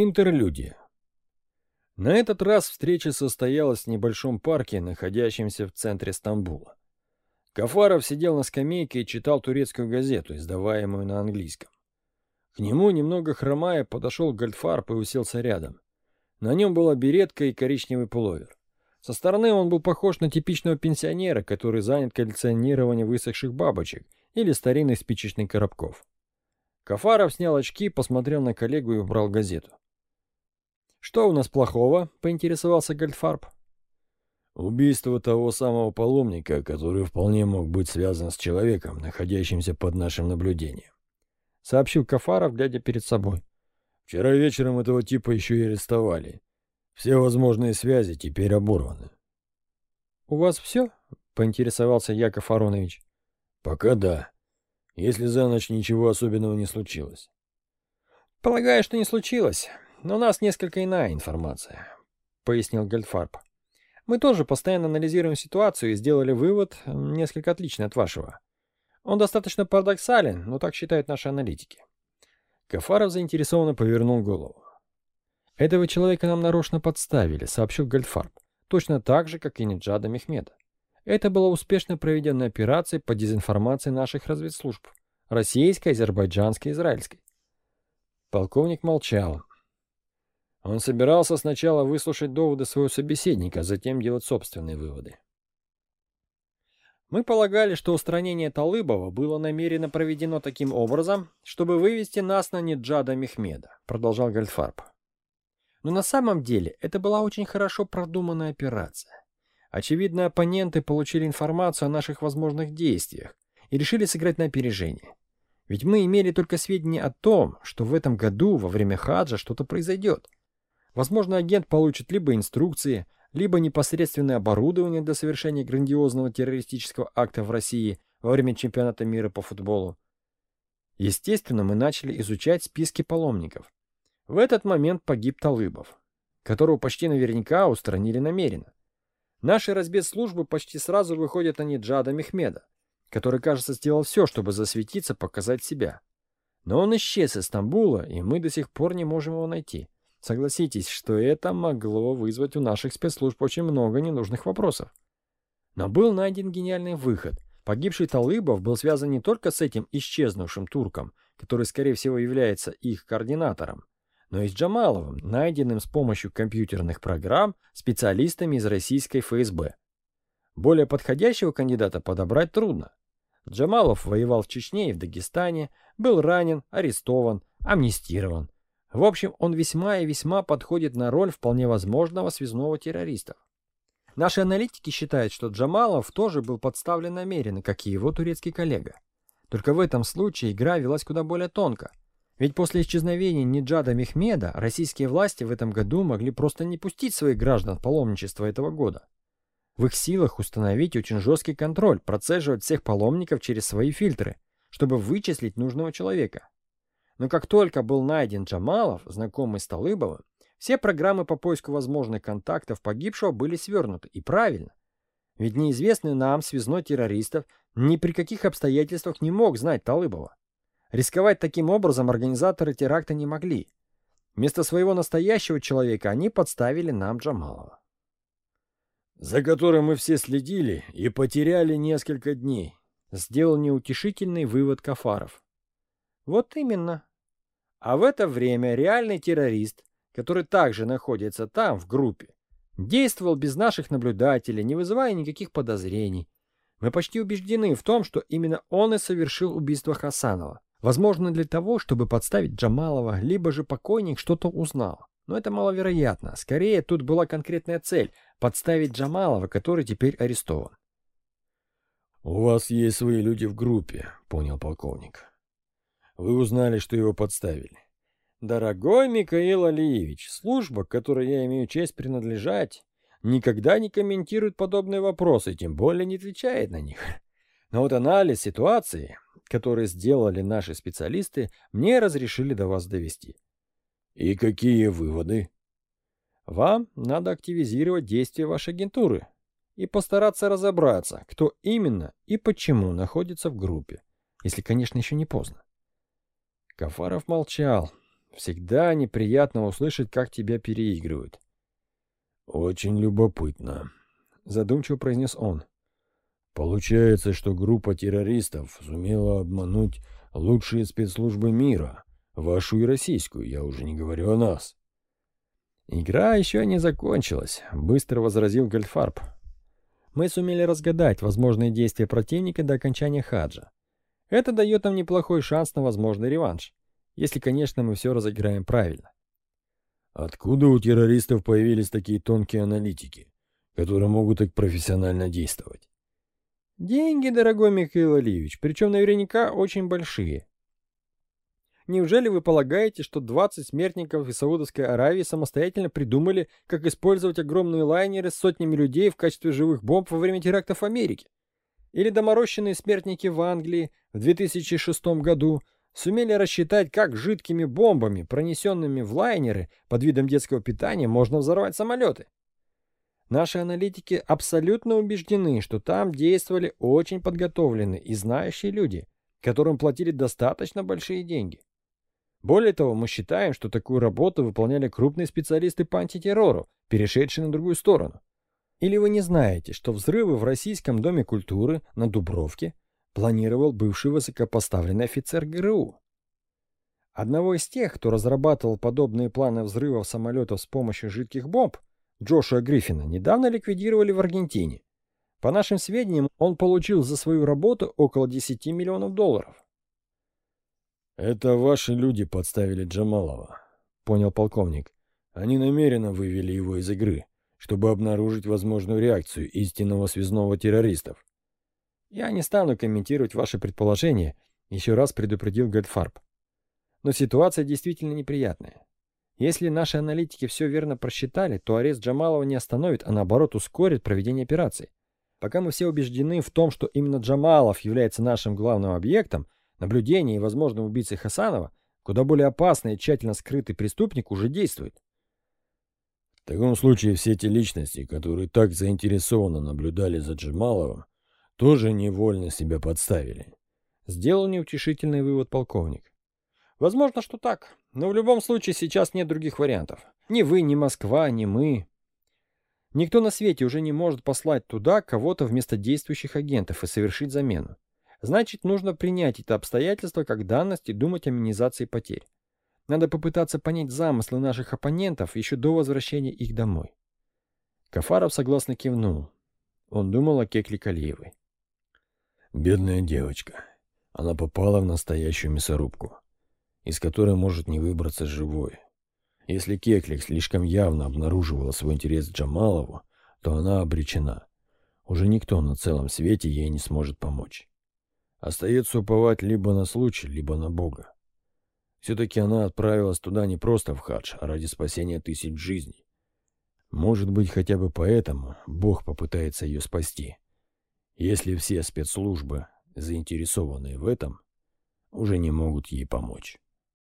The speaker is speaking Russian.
Интерлюдия. На этот раз встреча состоялась в небольшом парке, находящемся в центре Стамбула. Кафаров сидел на скамейке и читал турецкую газету, издаваемую на английском. К нему, немного хромая, подошел Гольдфарб и уселся рядом. На нем была беретка и коричневый пуловер. Со стороны он был похож на типичного пенсионера, который занят коллекционированием высохших бабочек или старинных спичечных коробков. Кафаров снял очки, посмотрел на коллегу и убрал газету. «Что у нас плохого?» — поинтересовался Гольдфарб. «Убийство того самого паломника, который вполне мог быть связан с человеком, находящимся под нашим наблюдением», — сообщил Кафаров, глядя перед собой. «Вчера вечером этого типа еще и арестовали. Все возможные связи теперь оборваны». «У вас все?» — поинтересовался Яков Аронович. «Пока да. Если за ночь ничего особенного не случилось». «Полагаю, что не случилось. Но у нас несколько иная информация, пояснил Гельдфарб. Мы тоже постоянно анализируем ситуацию и сделали вывод, несколько отличный от вашего. Он достаточно парадоксален, но так считают наши аналитики. Кафаров заинтересованно повернул голову. «Этого человека нам нарочно подставили», — сообщил Гольдфарб. «Точно так же, как и Неджада Мехмеда. Это была успешно проведенная операция по дезинформации наших разведслужб. Российской, азербайджанской, израильской». Полковник молчал. Он собирался сначала выслушать доводы своего собеседника, а затем делать собственные выводы. Мы полагали, что устранение Талыбова было намеренно проведено таким образом, чтобы вывести нас на Неджада Мехмеда, продолжал Гальфарб. Но на самом деле это была очень хорошо продуманная операция. Очевидно, оппоненты получили информацию о наших возможных действиях и решили сыграть на опережение. Ведь мы имели только сведения о том, что в этом году во время хаджа что-то произойдет. Возможно, агент получит либо инструкции, либо непосредственное оборудование для совершения грандиозного террористического акта в России во время чемпионата мира по футболу. Естественно, мы начали изучать списки паломников. В этот момент погиб Талыбов, которого почти наверняка устранили намеренно. Наши разведслужбы почти сразу выходят на Неджада Мехмеда, который, кажется, сделал все, чтобы засветиться, показать себя. Но он исчез из Стамбула, и мы до сих пор не можем его найти. Согласитесь, что это могло вызвать у наших спецслужб очень много ненужных вопросов. Но был найден гениальный выход. Погибший Талыбов был связан не только с этим исчезнувшим турком, который, скорее всего, является их координатором, но и с Джамаловым, найденным с помощью компьютерных программ специалистами из российской ФСБ. Более подходящего кандидата подобрать трудно. Джамалов воевал в Чечне и в Дагестане, был ранен, арестован, амнистирован. В общем, он весьма и весьма подходит на роль вполне возможного связного террориста. Наши аналитики считают, что Джамалов тоже был подставлен намеренно, как и его турецкий коллега. Только в этом случае игра велась куда более тонко. Ведь после исчезновения Ниджада Мехмеда российские власти в этом году могли просто не пустить своих граждан в паломничество этого года. В их силах установить очень жесткий контроль, процеживать всех паломников через свои фильтры, чтобы вычислить нужного человека. Но как только был найден Джамалов, знакомый с Талыбовым, все программы по поиску возможных контактов погибшего были свернуты. И правильно. Ведь неизвестный нам связной террористов ни при каких обстоятельствах не мог знать Талыбова. Рисковать таким образом организаторы теракта не могли. Вместо своего настоящего человека они подставили нам Джамалова. «За которым мы все следили и потеряли несколько дней», — сделал неутешительный вывод Кафаров. «Вот именно», а в это время реальный террорист, который также находится там, в группе, действовал без наших наблюдателей, не вызывая никаких подозрений. Мы почти убеждены в том, что именно он и совершил убийство Хасанова. Возможно, для того, чтобы подставить Джамалова, либо же покойник что-то узнал. Но это маловероятно. Скорее, тут была конкретная цель – подставить Джамалова, который теперь арестован. «У вас есть свои люди в группе», — понял полковник. Вы узнали, что его подставили. Дорогой Михаил Алиевич, служба, к которой я имею честь принадлежать, никогда не комментирует подобные вопросы, тем более не отвечает на них. Но вот анализ ситуации, который сделали наши специалисты, мне разрешили до вас довести. И какие выводы? Вам надо активизировать действия вашей агентуры и постараться разобраться, кто именно и почему находится в группе, если, конечно, еще не поздно. Кафаров молчал. Всегда неприятно услышать, как тебя переигрывают. «Очень любопытно», — задумчиво произнес он. «Получается, что группа террористов сумела обмануть лучшие спецслужбы мира, вашу и российскую, я уже не говорю о нас». «Игра еще не закончилась», — быстро возразил Гольдфарб. «Мы сумели разгадать возможные действия противника до окончания хаджа. Это дает нам неплохой шанс на возможный реванш, если, конечно, мы все разыграем правильно. Откуда у террористов появились такие тонкие аналитики, которые могут так профессионально действовать? Деньги, дорогой Михаил Алиевич, причем наверняка очень большие. Неужели вы полагаете, что 20 смертников из Саудовской Аравии самостоятельно придумали, как использовать огромные лайнеры с сотнями людей в качестве живых бомб во время терактов в Америке? Или доморощенные смертники в Англии в 2006 году – сумели рассчитать, как жидкими бомбами, пронесенными в лайнеры под видом детского питания, можно взорвать самолеты. Наши аналитики абсолютно убеждены, что там действовали очень подготовленные и знающие люди, которым платили достаточно большие деньги. Более того, мы считаем, что такую работу выполняли крупные специалисты по антитеррору, перешедшие на другую сторону. Или вы не знаете, что взрывы в Российском доме культуры на Дубровке планировал бывший высокопоставленный офицер ГРУ. Одного из тех, кто разрабатывал подобные планы взрывов самолетов с помощью жидких бомб, Джошуа Гриффина, недавно ликвидировали в Аргентине. По нашим сведениям, он получил за свою работу около 10 миллионов долларов. «Это ваши люди подставили Джамалова», — понял полковник. «Они намеренно вывели его из игры, чтобы обнаружить возможную реакцию истинного связного террористов. Я не стану комментировать ваши предположения, еще раз предупредил Гэдфарб. Но ситуация действительно неприятная. Если наши аналитики все верно просчитали, то арест Джамалова не остановит, а наоборот ускорит проведение операции. Пока мы все убеждены в том, что именно Джамалов является нашим главным объектом, наблюдение и возможным убийцей Хасанова, куда более опасный и тщательно скрытый преступник уже действует. В таком случае все те личности, которые так заинтересованно наблюдали за Джамаловым, тоже невольно себя подставили. Сделал неутешительный вывод полковник. Возможно, что так, но в любом случае сейчас нет других вариантов. Ни вы, ни Москва, ни мы. Никто на свете уже не может послать туда кого-то вместо действующих агентов и совершить замену. Значит, нужно принять это обстоятельство как данность и думать о минимизации потерь. Надо попытаться понять замыслы наших оппонентов еще до возвращения их домой. Кафаров согласно кивнул. Он думал о Кекле Калиевой. Бедная девочка. Она попала в настоящую мясорубку, из которой может не выбраться живой. Если Кеклик слишком явно обнаруживала свой интерес Джамалову, то она обречена. Уже никто на целом свете ей не сможет помочь. Остается уповать либо на случай, либо на Бога. Все-таки она отправилась туда не просто в хадж, а ради спасения тысяч жизней. Может быть, хотя бы поэтому Бог попытается ее спасти. Если все спецслужбы, заинтересованные в этом, уже не могут ей помочь.